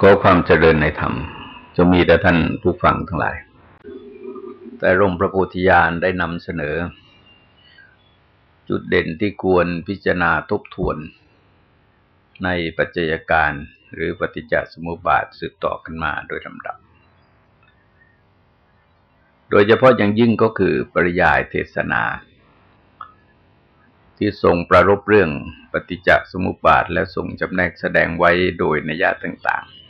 ขอความเจริญในธรรมจะมีแต่ท่านผู้ฟังทั้งหลาย แต่ร่มพระโพธิญาณได้นำเสนอ จุดเด่นที่ควรพิจารณาทบทวน ในปัจจัยการหรือปฏิจจสมุปบาทสืบต่อกันมาโดยลำดับ โดยเฉพาะอย่างยิ่งก็คือปริยายเทศนา ที่ทรงประรบเรื่องปฏิจจสมุปบาทและทรงจำแนกแสดงไว้โดยนัยยะต่างๆ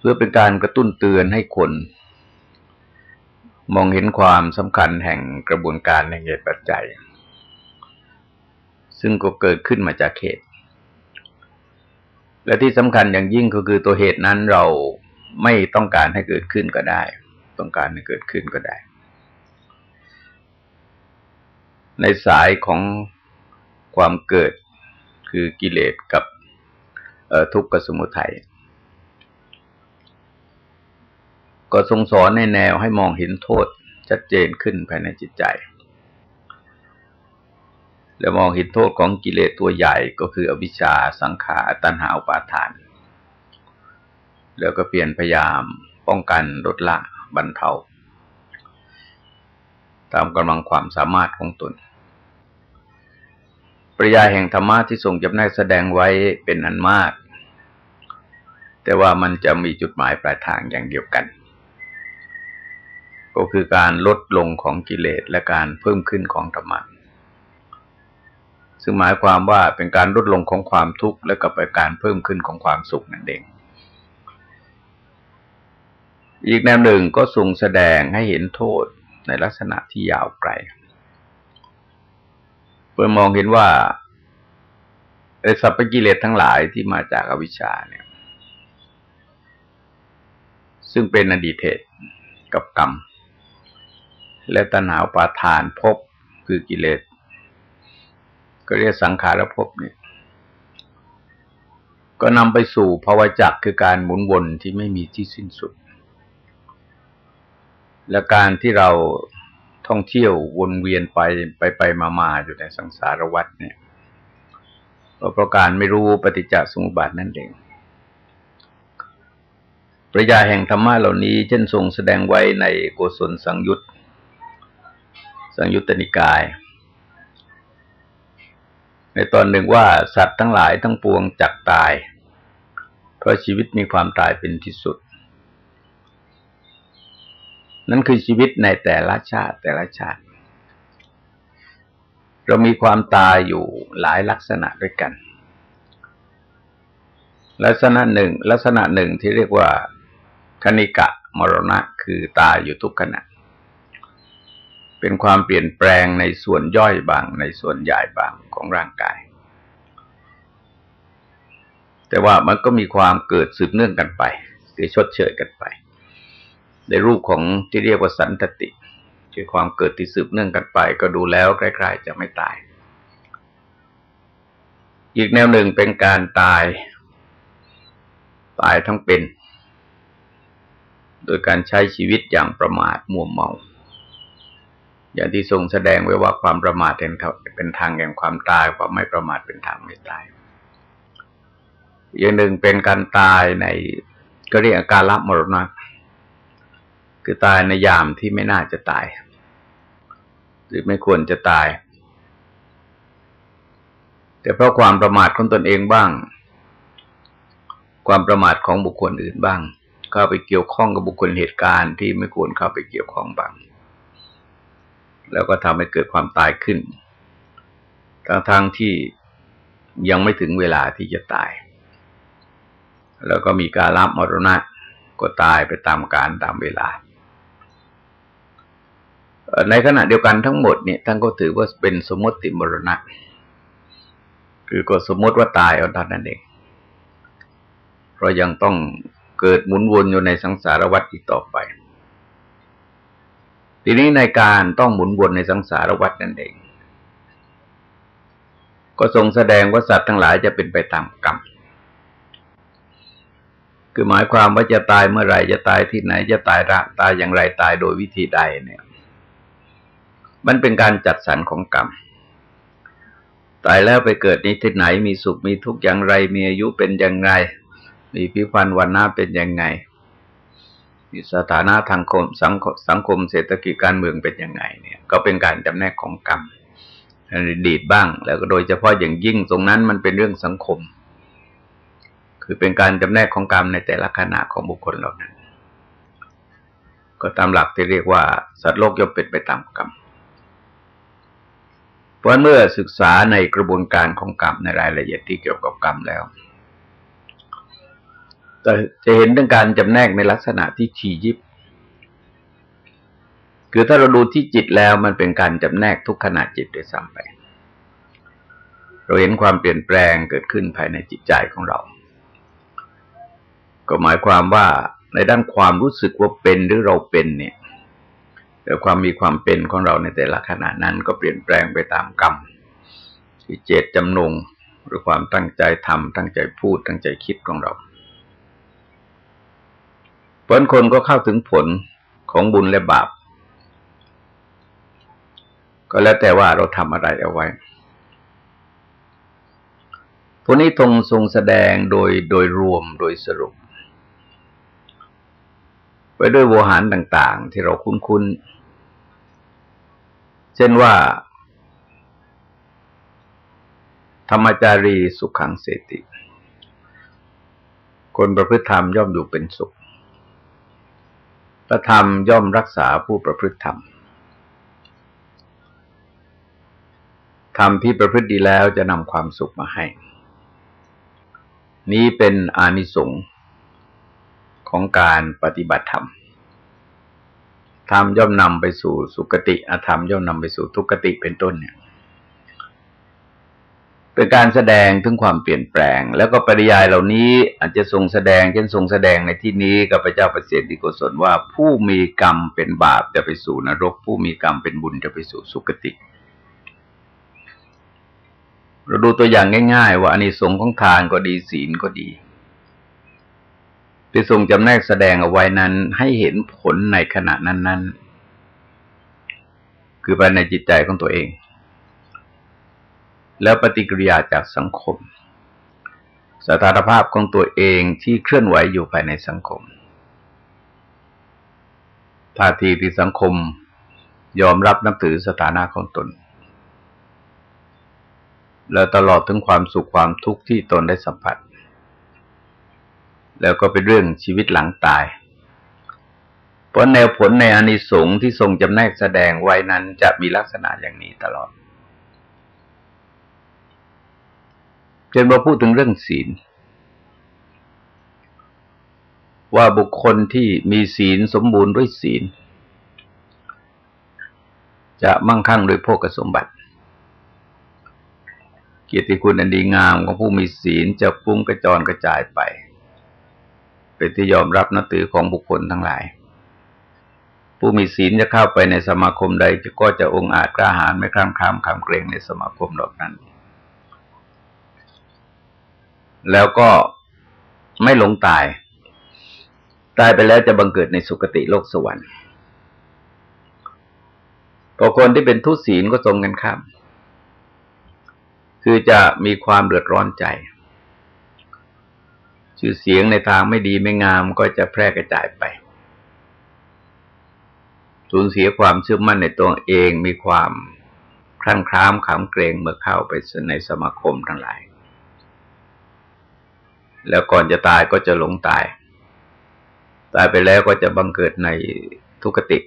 เพื่อเป็นการกระตุ้นเตือนให้คน มองเห็นความสำคัญแห่งกระบวนการในเหตุปัจจัย ซึ่งก็เกิดขึ้นมาจากเหตุและที่สำคัญอย่างยิ่งก็คือตัวเหตุนั้นเราไม่ต้องการให้เกิดขึ้นก็ได้ ต้องการให้เกิดขึ้นก็ได้ ในสายของความเกิดคือกิเลสกับทุกขสมุทัย ก็ทรงสอนในแนวให้มองเห็นโทษชัดเจนขึ้นภายในจิตใจ และมองเห็นโทษของกิเลสตัวใหญ่ก็คืออวิชชาสังขารตัณหาอุปาทาน แล้วก็เปลี่ยนพยายามป้องกันลดละบรรเทา ตามกำลังความสามารถของตน ปริยาแห่งธรรมะที่ทรงจำแนกแสดงไว้เป็นอันมาก แต่ว่ามันจะมีจุดหมายปลายทางอย่างเดียวกัน ก็คือการลดลงของกิเลสและการเพิ่มขึ้นของธรรมะซึ่งหมายความว่าเป็นการลดลงของความทุกข์และก็เป็นการเพิ่มขึ้นของความสุขนั่นเอง อีกแนวหนึ่งก็ทรงแสดงให้เห็นโทษในลักษณะที่ยาวไกลเพื่อมองเห็นว่าไอ้สัพพกิเลสทั้งหลายที่มาจากอวิชชาเนี่ย ซึ่งเป็นอดีตเหตุกับกรรม และตัณหาปาทานภพคือกิเลส ก็เรียกสังขารภพเนี่ยก็นำไปสู่ภาวะจักคือการหมุนวนที่ไม่มีที่สิ้นสุด และการที่เราท่องเที่ยววนเวียนไปไปไปมามาอยู่ในสังสารวัฏเนี่ยเพราะการไม่รู้ปฏิจจสมุปบาทนั่นเองปริยาแห่งธรรมะเหล่านี้เช่นทรงแสดงไว้ในโกศลสังยุต สังยุตตนิกาย ในตอนหนึ่งว่าสัตว์ทั้งหลายทั้งปวงจักตาย เพราะชีวิตมีความตายเป็นที่สุด นั่นคือชีวิตในแต่ละชาติแต่ละชาติ เรามีความตายอยู่หลายลักษณะด้วยกัน ลักษณะหนึ่ง ลักษณะหนึ่งที่เรียกว่าคณิกะมรณะคือตายอยู่ทุกขณะ เป็นความเปลี่ยนแปลงในส่วนย่อยบาง ในส่วนใหญ่บางของร่างกาย แต่ว่ามันก็มีความเกิดสืบเนื่องกันไปคือชดเชยกันไป ในรูปของที่เรียกว่าสันตติคือความเกิดที่สืบเนื่องกันไป ก็ดูแล้วใกล้ๆจะไม่ตาย อีกแนวหนึ่งเป็นการตาย ตายทั้งเป็น โดยการใช้ชีวิตอย่างประมาทมัวเมา อย่างที่ทรงแสดงไว้ว่าความประมาทเป็นทางแห่งความตายความไม่ประมาทเป็นทางไม่ตายอย่างหนึ่งเป็นการตายในก็เรียกอาการละมรณะคือตายในยามที่ไม่น่าจะตาย หรือไม่ควรจะตาย แต่เพราะความประมาทของตนเองบ้าง ความประมาทของบุคคลอื่นบ้าง เข้าไปเกี่ยวข้องกับบุคคลเหตุการณ์ที่ไม่ควรเข้าไปเกี่ยวข้องบ้าง แล้วก็ทำให้เกิดความตายขึ้นทั้งทั้งที่ยังไม่ถึงเวลาที่จะตาย แล้วก็มีการรับมรณะก็ตายไปตามการตามเวลา ในขณะเดียวกันทั้งหมดเนี่ยท่านก็ถือว่าเป็นสมมติมรณะ คือก็สมมติว่าตายเอาตอนนั้นเอง เพราะยังต้องเกิดหมุนวนอยู่ในสังสารวัฏอีกต่อไป ทีนี้ในการต้องหมุนวนในสังสารวัฏนั่นเอง ก็ทรงแสดงว่าสัตว์ทั้งหลายจะเป็นไปตามกรรม คือหมายความว่าจะตายเมื่อไรจะตายที่ไหนจะตายระตายอย่างไรตายโดยวิธีใดเนี่ย มันเป็นการจัดสรรของกรรม ตายแล้วไปเกิดนี้ที่ไหนมีสุขมีทุกข์อย่างไร มีอายุเป็นอย่างไร มีผิวพรรณวันหน้าเป็นอยังไง สถานะทางคมสังสังคมเศรษฐกิจการเมืองเป็นยังไงเนี่ย ก็เป็นการจำแนกของกรรมในอดีตบ้าง แล้วก็โดยเฉพาะอย่างยิ่งตรงนั้นมันเป็นเรื่องสังคม คือเป็นการจำแนกของกรรมในแต่ละขณะของบุคคลเหล่านั้น ก็ตามหลักที่เรียกว่า สัตว์โลกย่อมเป็นไปตามกรรมเพราะเมื่อศึกษาในกระบวนการของกรรมในรายละเอียดที่เกี่ยวกับกรรมแล้ว จะจะเห็นเรื่องการจำแนกในลักษณะที่ทียิบ คือถ้าเราดูที่จิตแล้วมันเป็นการจำแนกทุกขณะจิตโดยซ้ำไป เราเห็นความเปลี่ยนแปลงเกิดขึ้นภายในจิตใจของเรา ก็หมายความว่าในด้านความรู้สึกว่าเป็นหรือเราเป็นเนี่ยแต่ความมีความเป็นของเราในแต่ละขณะนั้นก็เปลี่ยนแปลงไปตามกรรมที่เจตจำนงหรือความตั้งใจทำตั้งใจพูดตั้งใจคิดของเรา ราะคนก็เข้าถึงผลของบุญและบาป ก็แล้วแต่ว่าเราทำอะไรเอาไว้พวกนี้ทรงทรงแสดงโดยโดยรวมโดยสรุป ไปด้วยโวหารต่าง ๆ ที่เราคุ้นๆ เช่นว่า ธรรมจารีสุขขังเสติ คนประพฤติธรรมย่อมอยู่เป็นสุข พระธรรมย่อมรักษาผู้ประพฤติธรรม ธรรมที่ประพฤติดีแล้วจะนำความสุขมาให้ นี้เป็นอานิสงส์ของการปฏิบัติธรรม ธรรมย่อมนำไปสู่สุคติ อธรรมย่อมนำไปสู่ทุกติเป็นต้นเนี่ย เป็นการแสดงถึงความเปลี่ยนแปลง แล้วก็ปริยายเหล่านี้อาจจะทรงแสดงเช่นทรงแสดงในที่นี้กับพระเจ้าประเสริฐดิโกศลว่าผู้มีกรรมเป็นบาปจะไปสู่นรก ผู้มีกรรมเป็นบุญจะไปสู่สุคติเราดูตัวอย่างง่าย ๆ ว่าอานิสงส์ของทานก็ดีศีลก็ดีที่ทรงจำแนกแสดงเอาไว้นั้นให้เห็นผลในขณะนั้น ๆ คือภายในจิตใจของตัวเอง แล้วปฏิกิริยาจากสังคม สถานภาพของตัวเองที่เคลื่อนไหวอยู่ภายในสังคมท่าทีที่สังคมยอมรับนับถือสถานะของตน แล้วตลอดถึงความสุขความทุกข์ที่ตนได้สัมผัส แล้วก็เป็นเรื่องชีวิตหลังตายเพราะแนวผลในอานิสงส์ที่ทรงจำแนกแสดงไว้นั้นจะมีลักษณะอย่างนี้ตลอด เช่นมาพูดถึงเรื่องศีล ว่าบุคคลที่มีศีลสมบูรณ์ด้วยศีล จะมั่งคั่งโดยโภกสมบัติ เกียรติคุณอันดีงามของผู้มีศีลจะฟุ้งกระจรกระจายไป เป็นที่ยอมรับนับถือของบุคคลทั้งหลาย ผู้มีศีลจะเข้าไปในสมาคมใดก็จะองอาจกล้าหาญไม่คลามคลามคำเกรงในสมาคมเหล่านั้น แล้วก็ไม่หลงตาย ตายไปแล้วจะบังเกิดในสุคติโลกสวรรค์พอคนที่เป็นทุศีลก็ตรงกันข้าม คือจะมีความเดือดร้อนใจ ชื่อเสียงในทางไม่ดีไม่งามก็จะแพร่กระจายไป สูญเสียความเชื่อมั่นในตัวเองมีความคลั่งคล้ามขำเกรงเมื่อเข้าไปในสมาคมทั้งหลาย แล้วก่อนจะตายก็จะหลงตาย ตายไปแล้วก็จะบังเกิดในทุกติ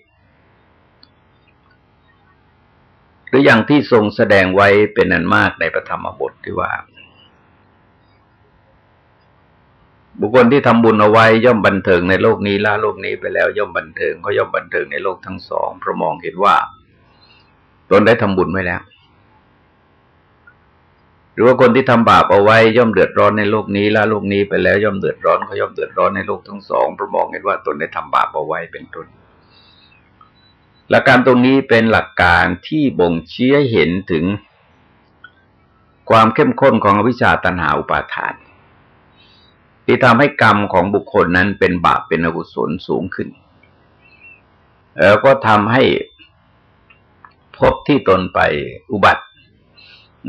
หรืออย่างที่ทรงแสดงไว้เป็นนันมากในพระธรรมบทที่ว่า บุคคลที่ทำบุญเอาไว้ย่อมบันเทิงในโลกนี้ละโลกนี้ไปแล้ว ย่อมบันเทิงเขาย่อมบันเทิงในโลกทั้งสองเพราะมองเห็นว่า ตนได้ทำบุญไว้แล้ว หรือว่าคนที่ทำบาปเอาไว้ย่อมเดือดร้อนในโลกนี้ละโลกนี้ไปแล้วย่อมเดือดร้อนเขาย่อมเดือดร้อนในโลกทั้งสองเพราะมองเห็นว่าตนได้ทำบาปเอาไว้เป็นต้นหลักการตรงนี้เป็นหลักการที่บ่งชี้ให้เห็นถึงความเข้มข้นของอวิชชาตันหาอุปาทาน ที่ทำให้กรรมของบุคคลนั้นเป็นบาปเป็นอกุศลสูงขึ้น แล้วก็ทำให้พบที่ตนไปอุบัติ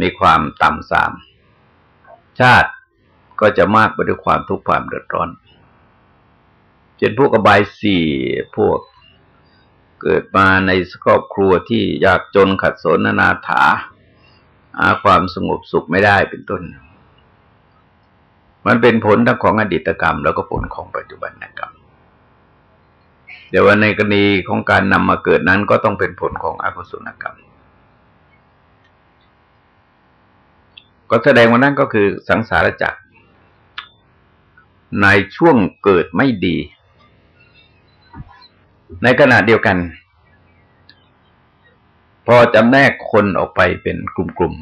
มีความต่ำสาม ชาติก็จะมากไปด้วยความทุกข์ความเดือดร้อนเช่นพวกอบายสี่พวกเกิดมาในครอบครัวที่ยากจนขัดสนนาถาหาความสงบสุขไม่ได้เป็นต้น มันเป็นผลทั้งของอดีตกรรม แล้วก็ผลของปัจจุบันกรรมแต่ว่าในกรณีของการนำมาเกิดนั้นก็ต้องเป็นผลของอกุศลกรรม ก็แสดงว่านั่นก็คือสังสารจักรในช่วงเกิดไม่ดี ในขณะเดียวกัน พอจำแนกคนออกไปเป็นกลุ่ม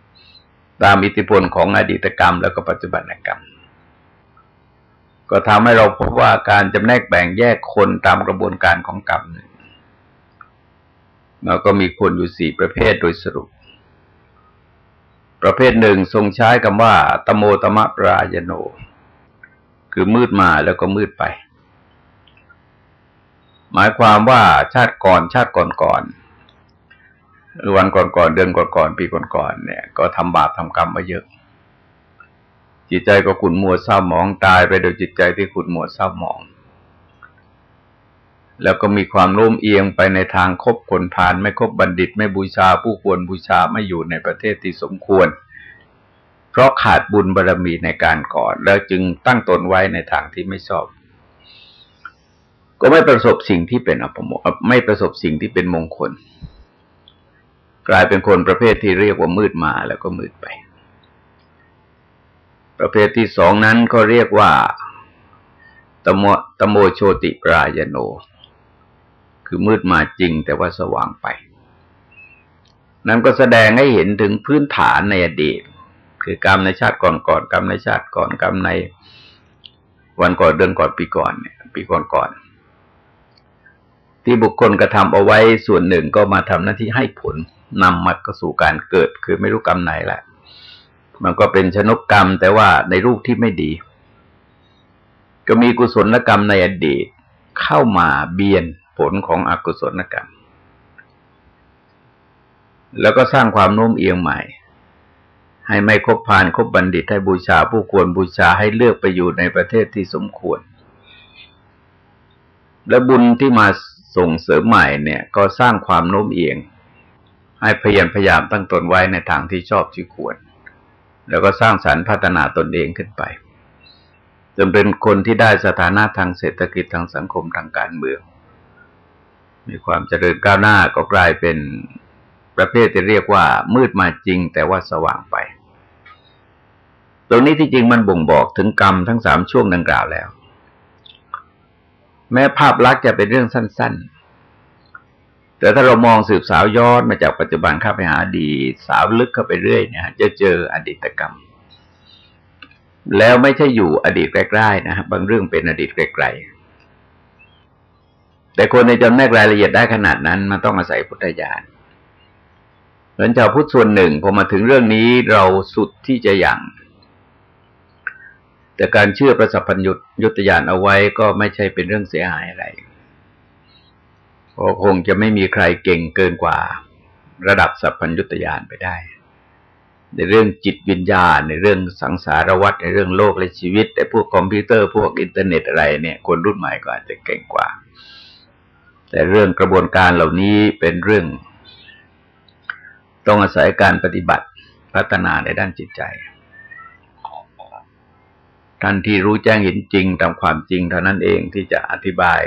ๆ ตามอิทธิพลของอดีตกรรมแล้วก็ปัจจุบันกรรม ก็ทำให้เราพบว่าการจำแนกแบ่งแยกคนตามกระบวนการของกรรมเราก็มีคนอยู่สี่ประเภทโดยสรุป ประเภทหนึ่งทรงใช้คำว่าตโมตมะปรายโน คือมืดมาแล้วก็มืดไป หมายความว่าชาติก่อนชาติก่อนก่อนวันก่อนก่อนเดือนก่อนก่อนปีก่อนก่อนเนี่ย ก็ทำบาปทำกรรมมาเยอะ จิตใจก็ขุ่นมัวเศร้าหมองตายไปโดยจิตใจที่ขุ่นมัวเศร้าหมอง แล้วก็มีความร่มเอียงไปในทางคบคนผ่าน ไม่คบบัณฑิต ไม่บูชาผู้ควรบูชาไม่อยู่ในประเทศที่สมควร เพราะขาดบุญบารรมีในการก่อน แล้วจึงตั้งตนไว้ในทางที่ไม่ชอบ ก็ไม่ประสบสิ่งที่เป็นอภมไม่ประสบสิ่งที่เป็นมงคล กลายเป็นคนประเภทที่เรียกว่ามืดมาแล้วก็มืดไป ประเภทที่สองนั้นก็เรียกว่าตโมตโมโชติปรายโน คือมืดมาจริงแต่ว่าสว่างไปนั้นก็แสดงให้เห็นถึงพื้นฐานในอดีต คือกรรมในชาติก่อนก่อนกรรมในชาติก่อนกรรมในวันก่อนเดือนก่อนปีก่อนเนี่ยปีก่อนก่อนที่บุคคลกระทำเอาไว้ส่วนหนึ่งก็มาทำหน้าที่ให้ผลนำมาก็สู่การเกิด คือไม่รู้กรรมไหนแหละ มันก็เป็นชนกกรรมแต่ว่าในรูปที่ไม่ดี ก็มีกุศลกรรมในอดีตเข้ามาเบียน ผลของอกุศลกรรม แล้วก็สร้างความโน้มเอียงใหม่ ให้ไม่คบพานคบบัณฑิตให้บูชาผู้ควรบูชาให้เลือกไปอยู่ในประเทศที่สมควร และบุญที่มาส่งเสริมใหม่เนี่ย ก็สร้างความโน้มเอียง ให้พยายามพยายามตั้งตนไว้ในทางที่ชอบที่ควร แล้วก็สร้างสรรค์พัฒนาตนเองขึ้นไปจนเป็นคนที่ได้สถานะทางเศรษฐกิจทางสังคมทางการเมือง มีความเจริญก้าวหน้าก็กลายเป็นประเภทที่เรียกว่า มืดมาจริงแต่ว่าสว่างไป ตรงนี้ที่จริงมันบ่งบอกถึงกรรมทั้งสามช่วงดังกล่าวแล้ว แม้ภาพลักษณ์จะเป็นเรื่องสั้น ๆ แต่ถ้าเรามองสืบสาวย้อนมาจากปัจจุบันเข้าไปหาดี สาวลึกเข้าไปเรื่อยเนี่ยจะเจออดีตกรรม แล้วไม่ใช่อยู่อดีตใกล้ๆนะบางเรื่องเป็นอดีตไกลๆ แต่คนในจำแนกรายละเอียดได้ขนาดนั้น มันต้องอาศัยพุทธญาณเหมือนชาวพุทธส่วนหนึ่งพอมาถึงเรื่องนี้เราสุดที่จะอย่าง แต่การเชื่อประสัพพัญญุตยุตยานเอาไว้ก็ไม่ใช่เป็นเรื่องเสียหายอะไรเพราะคงจะไม่มีใครเก่งเกินกว่า ระดับสัพพัญญุตญาณไปได้ ในเรื่องจิตวิญญาณ ในเรื่องสังสารวัฏในเรื่องโลกและชีวิต แต่พวกคอมพิวเตอร์พวกอินเทอร์เน็ตอะไรเนี่ย คนรุ่นใหม่ก็อาจจะเก่งกว่า แต่เรื่องกระบวนการเหล่านี้เป็นเรื่อง ต้องอาศัยการปฏิบัติพัฒนาในด้านจิตใจ ท่านที่รู้แจ้งเห็นจริงตามความจริงเท่านั้นเองที่จะอธิบาย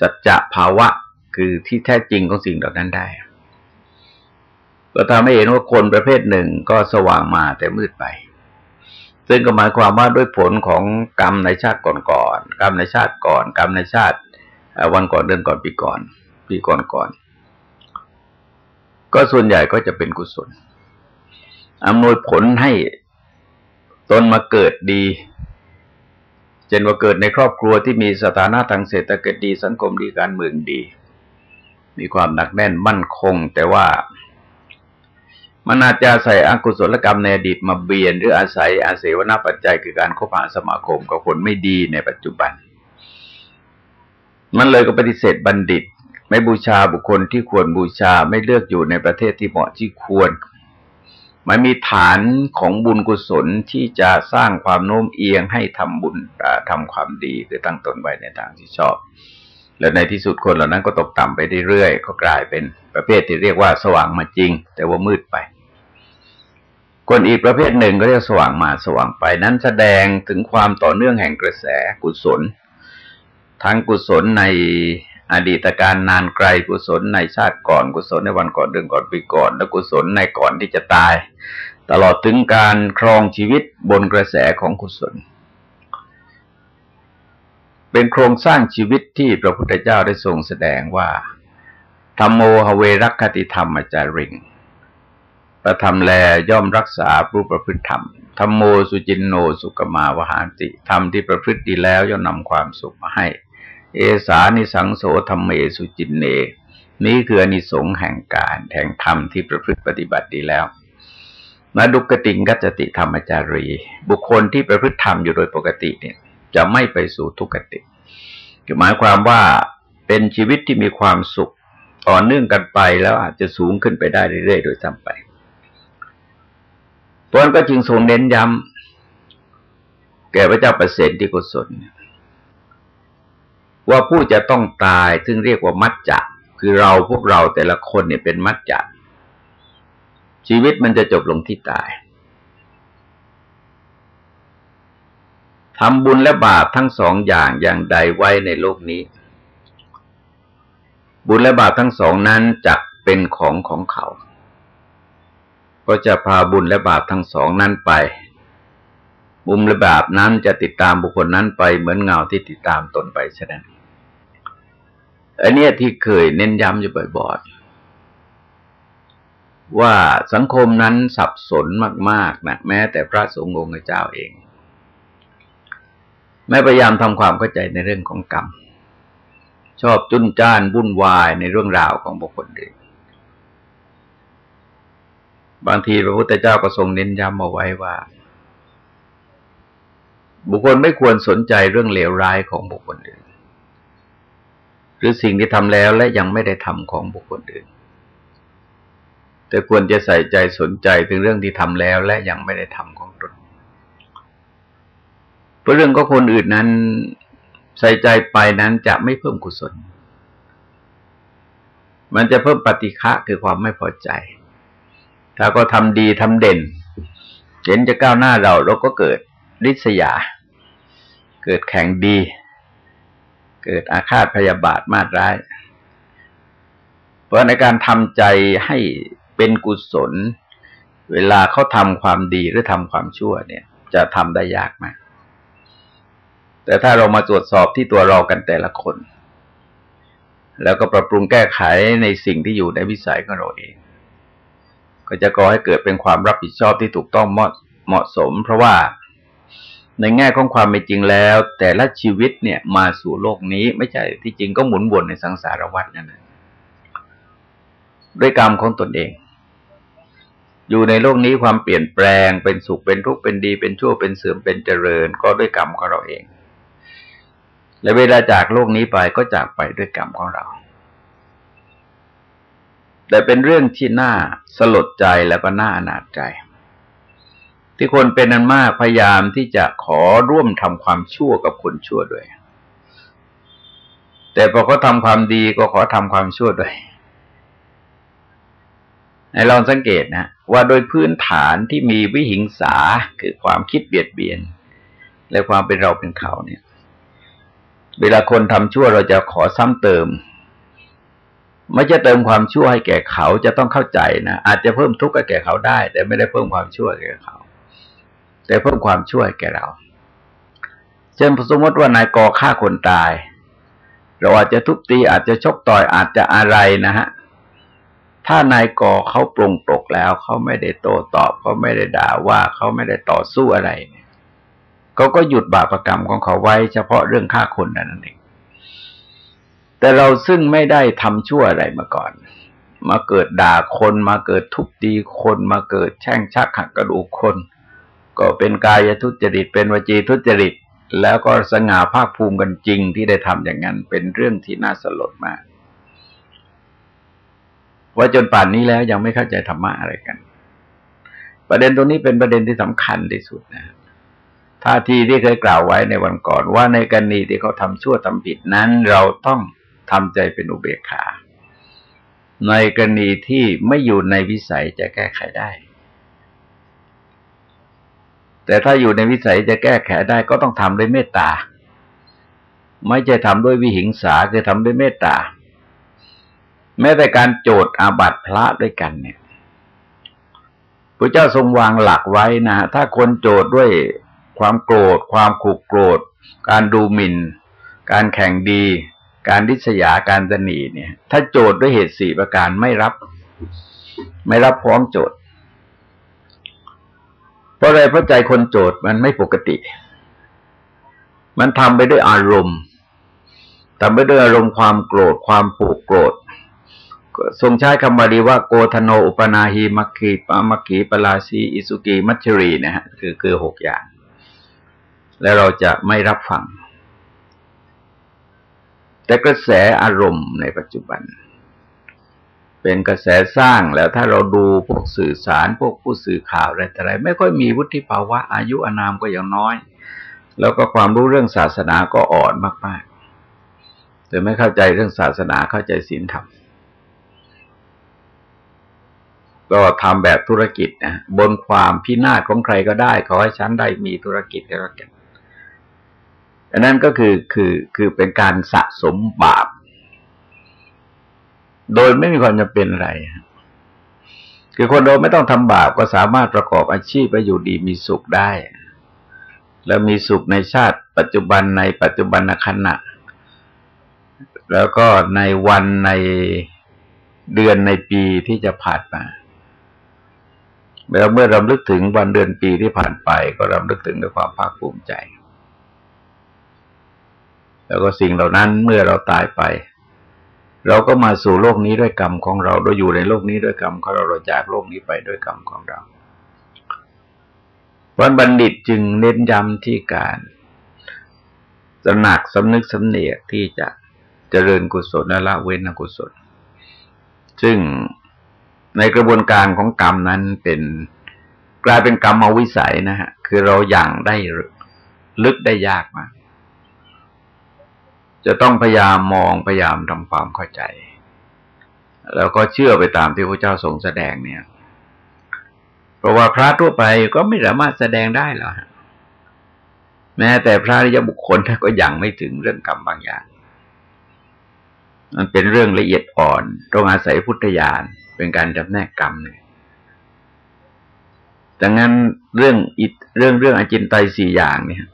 สัจจะภาวะคือที่แท้จริงของสิ่งเหล่านั้นได้ ก็ทำให้เห็นว่าคนประเภทหนึ่งก็สว่างมาแต่มืดไป ซึ่งก็หมายความว่าด้วยผลของกรรมในชาติก่อนๆกรรมในชาติก่อน กรรมในชาติ วันก่อนเดือนก่อนปีก่อน ปีก่อนก่อน ก็ส่วนใหญ่ก็จะเป็นกุศลอำนวยผลให้ตนมาเกิดดีเช่นว่าเกิดในครอบครัวที่มีสถานะทางเศรษฐกิจดีสังคมดีการเมืองดี มีความหนักแน่นมั่นคง แต่ว่ามันอาจจะใส่อกุศลกรรมในอดีตมาเบียน หรืออาศัยอาศัยวนาปัจจัยคือการคบหาสมาคมกับคนไม่ดีในปัจจุบัน มันเลยก็ปฏิเสธบัณฑิต ไม่บูชาบุคคลที่ควรบูชาไม่เลือกอยู่ในประเทศที่เหมาะที่ควร มันมีฐานของบุญกุศลที่จะสร้างความโน้มเอียงให้ทำบุญทำความดีคือตั้งตนไว้ในทางที่ชอบ แล้วในที่สุดคนเหล่านั้นก็ตกต่ำไปเรื่อยๆก็กลายเป็นประเภทที่เรียกว่าสว่างมาจริง แต่ว่ามืดไปคนอีกประเภทหนึ่งก็เรียกสว่างมาสว่างไปนั้นแสดงถึงความต่อเนื่องแห่งกระแสกุศล ทั้งกุศลในอดีตการนานไกลกุศลในชาติก่อนกุศลในวันก่อนเดือนก่อนปีก่อน และกุศลในก่อนที่จะตาย ตลอดถึงการครองชีวิตบนกระแสของกุศล เป็นโครงสร้างชีวิตที่พระพุทธเจ้าได้ทรงแสดงว่าธรรมโมหเวรักคติธรรมจาริงประธรรมแลย่อมรักษาผู้ประพฤติธรรมธรรมโมสุจินโนสุกมาวหานติธรรมที่ประพฤติดีแล้วย่อมนำความสุขมาให้ เอสานิสังโสธรรมเมสุจินเน นี้คืออนิสงส์แห่งการแห่งธรรมที่ประพฤติปฏิบัติดีแล้วมาดุกติงกัจติธรรมจารี บุคคลที่ประพฤติธรรมอยู่โดยปกติเนี่ย จะไม่ไปสู่ทุกติคือหมายความว่าเป็นชีวิตที่มีความสุขต่อเนื่องกันไปแล้วอาจจะสูงขึ้นไปได้เรื่อยๆ โดยจำไปเพราะนั้นก็จึงทรงเน้นย้ำแก่พระเจ้าประเสริฐที่กุศล ว่าผู้จะต้องตายซึ่งเรียกว่ามัจจะคือเราพวกเราแต่ละคนเนี่ยเป็นมัจจะชีวิตมันจะจบลงที่ตายทำบุญและบาปทั้งสองอย่างอย่างใดไว้ในโลกนี้ บุญและบาปทั้งสองนั้นจะเป็นของของเขา ก็จะพาบุญและบาปทั้งสองนั้นไป บุญและบาปนั้นจะติดตามบุคคลนั้นไปเหมือนเงาที่ติดตามตนไปฉะนั้นอันนี้ที่เคยเน้นย้ำอยู่บ่อยๆว่าสังคมนั้นสับสนมากๆนะแม้แต่พระสงฆ์องค์เจ้าเองแม้พยายามทำความเข้าใจในเรื่องของกรรม ชอบจุนจ้านวุ่นวายในเรื่องราวของบุคคลอื่นบางทีพระพุทธเจ้าก็ทรงเน้นย้ำเอาไว้ว่า บุคคลไม่ควรสนใจเรื่องเลวร้ายของบุคคลอื่น หรือสิ่งที่ทำแล้วและยังไม่ได้ทำของบุคคลอื่น แต่ควรจะใส่ใจสนใจถึงเรื่องที่ทำแล้วและยังไม่ได้ทำของตนเพราะเรื่องก็คนอื่นนั้น ใส่ใจไปนั้นจะไม่เพิ่มกุศล มันจะเพิ่มปฏิฆะคือความไม่พอใจ ถ้าก็ทำดีทำเด่น เห็นจะก้าวหน้าเราเราก็เกิด ริษยา เกิดแข่งดี เกิดอาฆาตพยาบาทมาดร้าย เพราะในการทำใจให้เป็นกุศล เวลาเขาทำความดีหรือทำความชั่วเนี่ย จะทำได้ยากมาก แต่ถ้าเรามาตรวจสอบที่ตัวเรากันแต่ละคน แล้วก็ปรับปรุงแก้ไขในสิ่งที่อยู่ในวิสัยของเราเองก็จะก่อให้เกิดเป็นความรับผิดชอบที่ถูกต้องเหมาะสม เพราะว่า ในแง่ของความเป็นจริงแล้ว แต่ละชีวิตเนี่ยมาสู่โลกนี้ไม่ใช่ที่จริงก็หมุนวนในสังสารวัฏนั่นแหละด้วยกรรมของตนเอง อยู่ในโลกนี้ความเปลี่ยนแปลงเป็นสุขเป็นทุกข์เป็นดี เป็นชั่วเป็นเสื่อมเป็นเจริญ ก็ด้วยกรรมของเราเอง และเวลาจากโลกนี้ไปก็จากไปด้วยกรรมของเรา แต่เป็นเรื่องที่น่าสลดใจและก็น่าอนาจใจ ที่คนเป็นนันมากพยายามที่จะขอร่วมทำความชั่วกับคนชั่วด้วย แต่พอเขาทำความดีก็ขอทำความชั่วด้วยให้ลองสังเกตนะ ว่าโดยพื้นฐานที่มีวิหิงสาคือความคิดเบียดเบียน และความเป็นเราเป็นเขาเนี่ย เวลาคนทำชั่วเราจะขอซ้ำเติมไม่จะเติมความชั่วให้แก่เขาจะต้องเข้าใจนะอาจจะเพิ่มทุกข์ให้แก่เขาได้ แต่ไม่ได้เพิ่มความชั่วแก่เขา แต่เพิ่มความช่วยแก่เราเช่นสมมติว่านายกอฆ่าคนตาย เราอาจจะทุบตีอาจจะชกต่อยอาจจะอะไรนะฮะถ้านายกอเขาปรงตกแล้วเขาไม่ได้โตตอบเขาไม่ได้ด่าว่าเขาไม่ได้ต่อสู้อะไรเนี่ยเขาก็หยุดบาปรกรรมของเขาไว้เฉพาะเรื่องฆ่าคนนั่นเองแต่เราซึ่งไม่ได้ทำชั่วอะไรมาก่อน มาเกิดด่าคน มาเกิดทุบตีคน มาเกิดแช่งชักหักกระดูกคน ก็เป็นกายทุจริต เป็นวจีทุจริต แล้วก็สง่าภาคภูมิกันจริงที่ได้ทำอย่างนั้น เป็นเรื่องที่น่าสลดมาก ว่าจนป่านนี้แล้วยังไม่เข้าใจธรรมะอะไรกัน ประเด็นตรงนี้เป็นประเด็นที่สำคัญที่สุดนะท่าทีที่เคยกล่าวไว้ในวันก่อนว่าในกรณีที่เขาทำชั่วทำผิดนั้น เราต้องทำใจเป็นอุเบกขา ในกรณีที่ไม่อยู่ในวิสัยจะแก้ไขได้ แต่ถ้าอยู่ในวิสัยจะแก้ไขได้ก็ต้องทำด้วยเมตตา ไม่ใช่ทำด้วยวิหิงสาคือทำด้วยเมตตา แม้แต่การโจทย์อาบัติพระด้วยกันเนี่ยพระเจ้าทรงวางหลักไว้นะถ้าคนโจทย์ด้วยความโกรธ ความขุกโกรธ การดูหมิน่น การแข่งดี การดิษยาการตนีเนี่ย ถ้าโจทย์ด้วยเหตุสี่ประการไม่รับ ไม่รับพร้อมโจทย์ ราะอะไรเพราะใจคนโจทย์มันไม่ปกติ มันทำไปด้วยอารมณ์ทำไปด้วยอารมณ์ความโกรธความผูกโกรธทรงใช้คำบาลีว่าโกธโนอุปนาหีมัคคีปามัคคีปลาสีอิสุกีมัชรีนะฮะคือคือหกอย่าง แล้วเราจะไม่รับฟัง แต่กระแสอารมณ์ในปัจจุบัน เป็นกระแสสร้างแล้วถ้าเราดูพวกสื่อสารพวกผู้สื่อข่าวอะไรแต่ไร ไม่ค่อยมีวุฒิภาวะอายุอานามก็ยังน้อย แล้วก็ความรู้เรื่องศาสนาก็อ่อนมากๆแต่ไม่เข้าใจเรื่องศาสนาเข้าใจศีลธรรมก็ทำแบบธุรกิจนะบนความพินาศของใครก็ได้ ขอให้ฉันได้มีธุรกิจก็แล้วกันอันนั้นก็คือคือคือเป็นการสะสมบาป โดยไม่มีความจำเป็นอะไรคือคนเราไม่ต้องทำบาปก็สามารถประกอบอาชีพไปอยู่ดีมีสุขได้ แล้วมีสุขในชาติ ปัจจุบันในปัจจุบันขณะ แล้วก็ในวันในเดือนในปีที่จะผ่านมาแล้วเมื่อรำลึกถึงวันเดือนปีที่ผ่านไป ก็รำลึกถึงด้วยความภาคภูมิใจ แล้วก็สิ่งเหล่านั้นเมื่อเราตายไป เราก็มาสู่โลกนี้ด้วยกรรมของเราเราอยู่ในโลกนี้ด้วยกรรมของเราเราจากโลกนี้ไปด้วยกรรมของเราวันบัณฑิตจึงเน้นย้ำที่การสนักสำนึกสำเนียกที่จะเจริญกุศลและละเว้นอกุศล ซึ่งในกระบวนการของกรรมนั้นเป็นกลายเป็นกรรมอวิสัยนะฮะ คือเราอย่างได้ลึกได้ยากมาก จะต้องพยายามมองพยายามทำความเข้าใจ แล้วก็เชื่อไปตามที่พระเจ้าทรงแสดงเนี่ย เพราะว่าพระทั่วไปก็ไม่สามารถแสดงได้หรอกแม้แต่พระริยบุคคลท่านก็ยังไม่ถึงเรื่องกรรมบางอย่าง มันเป็นเรื่องละเอียดอ่อนต้องอาศัยพุทธญาณเป็นการจำแนกกรรมเนี่ยดังนั้นเรื่องเรื่องเรื่องอจินไตยสี่อย่างเนี่ย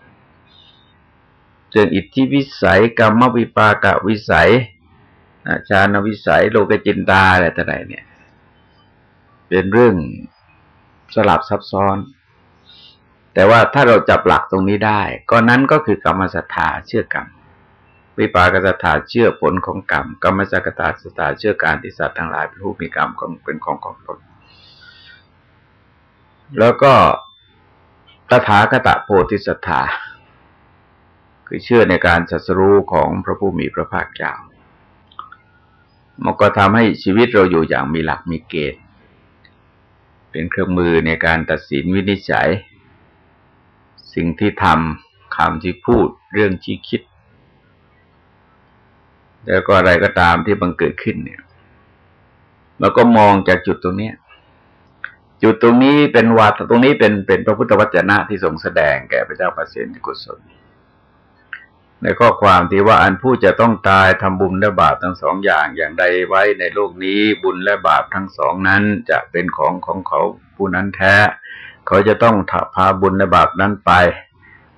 เรื่องอิทธิวิสัยกรรมวิปากวิสัยอาชานวิสัยโลกจินตาอะไรต่างๆเนี่ย เป็นเรื่องสลับซับซ้อน แต่ว่าถ้าเราจับหลักตรงนี้ได้ ก็นั้นก็คือกรรมศรัทธาเชื่อกรรม วิปากศรัทธาเชื่อผลของกรรม กรรมสักตาศรัทธาเชื่อการที่สัตว์ทั้งหลายเป็นผู้มีกรรมเป็นของของตนแล้วก็ตถาคตโพธิศรัทธา คือเชื่อในการสัสรู้ของพระผู้มีพระภาคเจ้า มันก็ทำให้ชีวิตเราอยู่อย่างมีหลักมีเกณฑ์ เป็นเครื่องมือในการตัดสินวินิจฉัย สิ่งที่ทำคำที่พูดเรื่องที่คิด แล้วก็อะไรก็ตามที่บังเกิดขึ้นเนี่ยเราก็มองจากจุดตรงนี้จุดตรงนี้เป็นวัดตรงนี้เป็นเป็นพระพุทธวจนะที่ทรงแสดงแก่พระเจ้าปเสนที่กุศล ในข้อความที่ว่าอันผู้จะต้องตายทำบุญและบาปทั้งสองอย่างอย่างใดไว้ในโลกนี้บุญและบาปทั้งสองนั้นจะเป็นของของเขาผู้นั้นแท้ เขาจะต้องพาบุญและบาปนั้นไป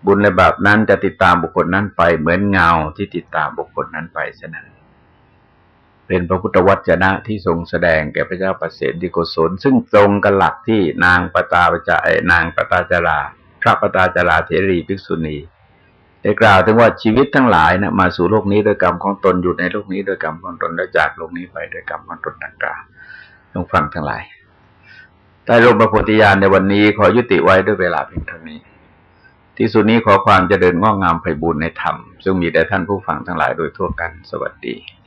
บุญและบาปนั้นจะติดตามบุคคลนั้นไป เหมือนเงาที่ติดตามบุคคลนั้นไปฉะนั้น เป็นพระพุทธวจนะที่ทรงแสดงแก่พระเจ้าประเสริฐดิโกศลซึ่งตรงกับหลักที่นางปตาปจานางปตาจาราพระปตาจาราเทรีภิกษุณี ได้กล่าวถึงว่าชีวิตทั้งหลายนะมาสู่โลกนี้โดยกรรมของตนอยู่ในโลกนี้โดยกรรมของตนและจากโลกนี้ไปโดยกรรมของตนดังกล่าวลงฟังทั้งหลายใต้ร่มพระโพธิญาณในวันนี้ขอยุติไว้ด้วยเวลาเพียงเท่านี้ ที่สุดนี้ขอความจเจริญงอกงามไพบูรณ์ในธรรมซึ่งมีแด่ท่านผู้ฟังทั้งหลายโดยทั่วกันสวัสดี